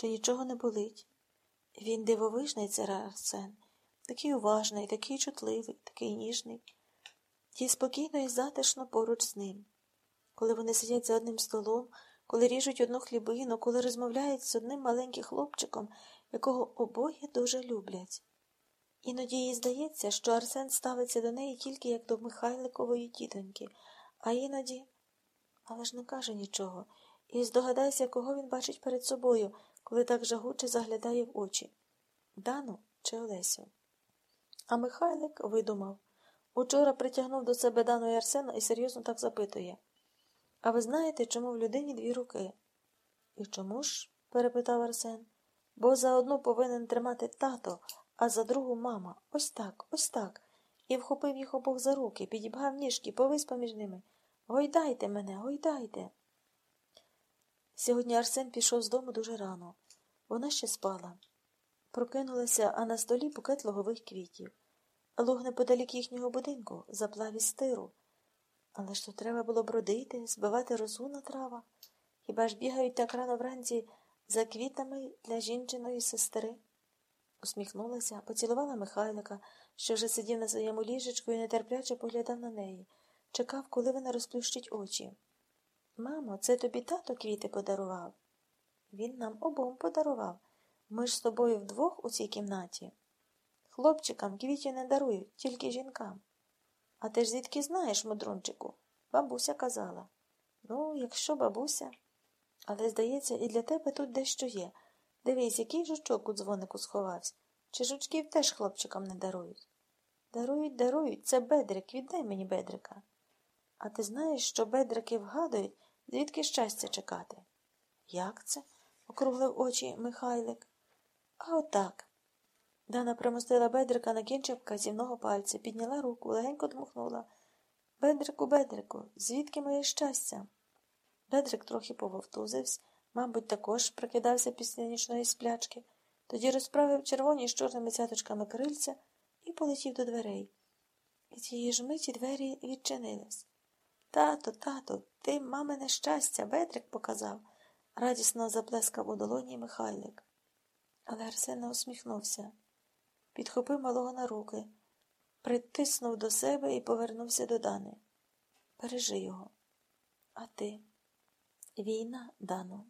що нічого не болить. Він дивовижний цар Арсен, такий уважний, такий чутливий, такий ніжний. Їй спокійно і затишно поруч з ним. Коли вони сидять за одним столом, коли ріжуть одну хлібину, коли розмовляють з одним маленьким хлопчиком, якого обоє дуже люблять. Іноді їй здається, що Арсен ставиться до неї тільки як до Михайликової тітоньки, а іноді, але ж не каже нічого, і здогадайся, кого він бачить перед собою, коли так жагуче заглядає в очі Дану чи Олесю. А Михайлик видумав. Учора притягнув до себе Дану і Арсена і серйозно так запитує. А ви знаєте, чому в людині дві руки? І чому ж? перепитав Арсен. Бо за одну повинен тримати тато, а за другу мама. Ось так, ось так. І вхопив їх обох за руки, підібгав ніжки, повис поміж ними. Гойдайте мене, гойдайте. Сьогодні Арсен пішов з дому дуже рано. Вона ще спала. Прокинулася, а на столі букет логових квітів. Луг неподалік їхнього будинку, заплав із стиру. Але ж то треба було бродити, збивати росу на травах. Хіба ж бігають так рано вранці за квітами для жінчиної сестри? Усміхнулася, поцілувала Михайлика, що вже сидів на своєму ліжечку і нетерпляче поглядав на неї, чекав, коли вона розплющить очі. Мамо, це тобі тато квіти подарував. Він нам обом подарував. Ми ж з тобою вдвох у цій кімнаті. Хлопчикам квітів не дарують, тільки жінкам. А ти ж звідки знаєш, мудрунчику? Бабуся казала. Ну, якщо бабуся. Але, здається, і для тебе тут дещо є. Дивись, який жучок у дзвонику сховався. Чи жучків теж хлопчикам не дарують? Дарують, дарують. Це бедрик, віддай мені бедрика. А ти знаєш, що бедрики вгадують, звідки щастя чекати? Як це? округлив очі Михайлик. А отак. Дана примостила бедрика на кінчик вказівного пальця, підняла руку, легенько дмухнула. Бедрику, бедрику, звідки моє щастя? Бедрик трохи пововтузився, мабуть, також прикидався після нічної сплячки, тоді розправив червоні з чорними цяточками крильця і полетів до дверей. І тієї ж миті двері відчинились. Тато, тато, ти мамине щастя, Бедрик показав, радісно заплескав у долоні Михайлик. Але Арсен не усміхнувся підхопив малого на руки, притиснув до себе і повернувся до Дани. Бережи його. А ти? Війна, Дану.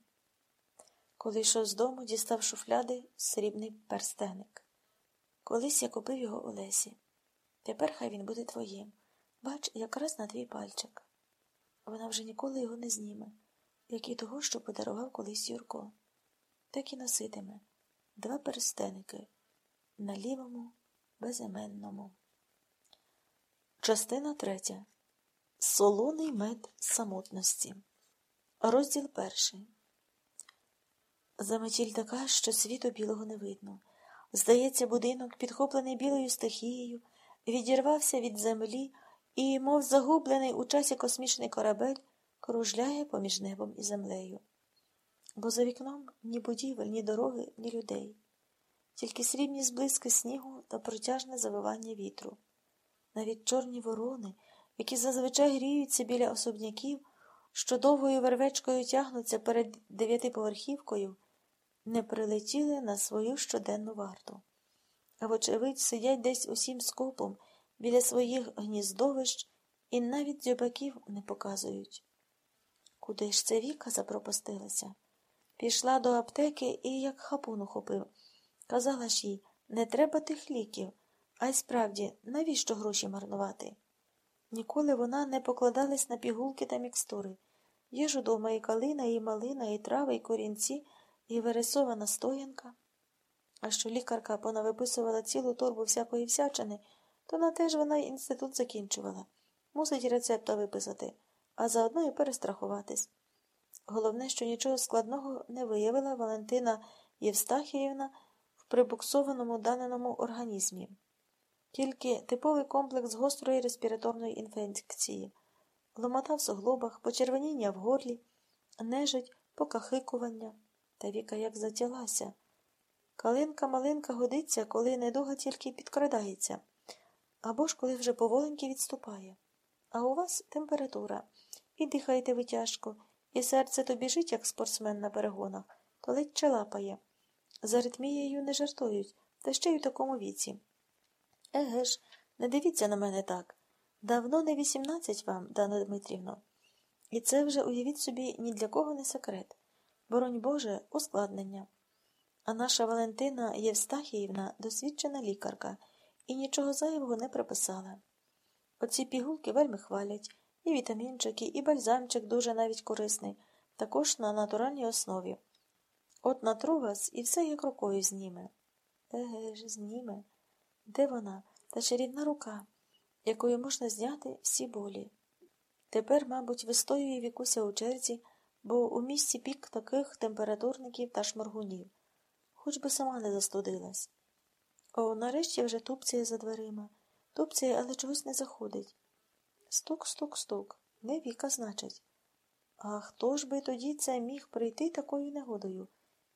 Коли йшов з дому, дістав шуфляди срібний перстеник. Колись я купив його Олесі. Тепер хай він буде твоїм. Бач, якраз на твій пальчик. Вона вже ніколи його не зніме, як і того, що подарував колись Юрко. Так і носитиме два перстеники на лівому безіменному. Частина третя. Солоний мед самотності. Розділ перший. Заметіль така, що світу білого не видно. Здається, будинок, підхоплений білою стихією, відірвався від землі і, мов загублений у часі космічний корабель, кружляє поміж небом і землею. Бо за вікном ні будівель, ні дороги, ні людей тільки срібні зблиски снігу та протяжне завивання вітру. Навіть чорні ворони, які зазвичай гріються біля особняків, що довгою вервечкою тягнуться перед дев'ятиповерхівкою, не прилетіли на свою щоденну варту, а вочевидь сидять десь усім скопом біля своїх гніздовищ і навіть дзьобаків не показують. Куди ж це Віка запропастилася? Пішла до аптеки і як хапун ухопив. Казала ж їй, не треба тих ліків, а й справді, навіщо гроші марнувати? Ніколи вона не покладалась на пігулки та мікстури. Є ж удома і калина, і малина, і трави, і корінці, і вересована стоянка. А що лікарка понавиписувала цілу торбу всякої всячини, то на те ж вона й інститут закінчувала. Мусить рецепта виписати, а заодно і перестрахуватись. Головне, що нічого складного не виявила Валентина Євстахіївна в прибуксованому даненому організмі, тільки типовий комплекс гострої респіраторної інфекції, ломота в суглобах, почервоніння в горлі, нежить, покахикування, та віка як затялася. Калинка малинка годиться, коли недуга тільки підкрадається, або ж коли вже поволеньки відступає. А у вас температура. І дихайте ви тяжко, і серце то біжить, як спортсмен на перегонах, то ледь челапає. З аритмією не жартують, та ще й у такому віці. Еге ж, не дивіться на мене так. Давно не вісімнадцять вам, Дано Дмитрівно. І це вже, уявіть собі, ні для кого не секрет. Боронь Боже, ускладнення. А наша Валентина Євстахіївна досвідчена лікарка і нічого зайвого не приписала. Оці пігулки вельми хвалять, і вітамінчики, і бальзамчик дуже навіть корисний, також на натуральній основі. От натру вас і все як рукою зніме. Еге ж, зніме. Де вона, та чарівна рука, якою можна зняти всі болі? Тепер, мабуть, вистоює вікуся у черзі, бо у місті пік таких температурників та шморгунів. Хоч би сама не застудилась. О, нарешті вже тупціє за дверима. Тупціє, але чогось не заходить. Стук, стук, стук. Не віка, значить. А хто ж би тоді це міг прийти такою негодою?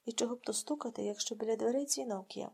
І чого б то стукати, якщо біля дверей дзвінок є?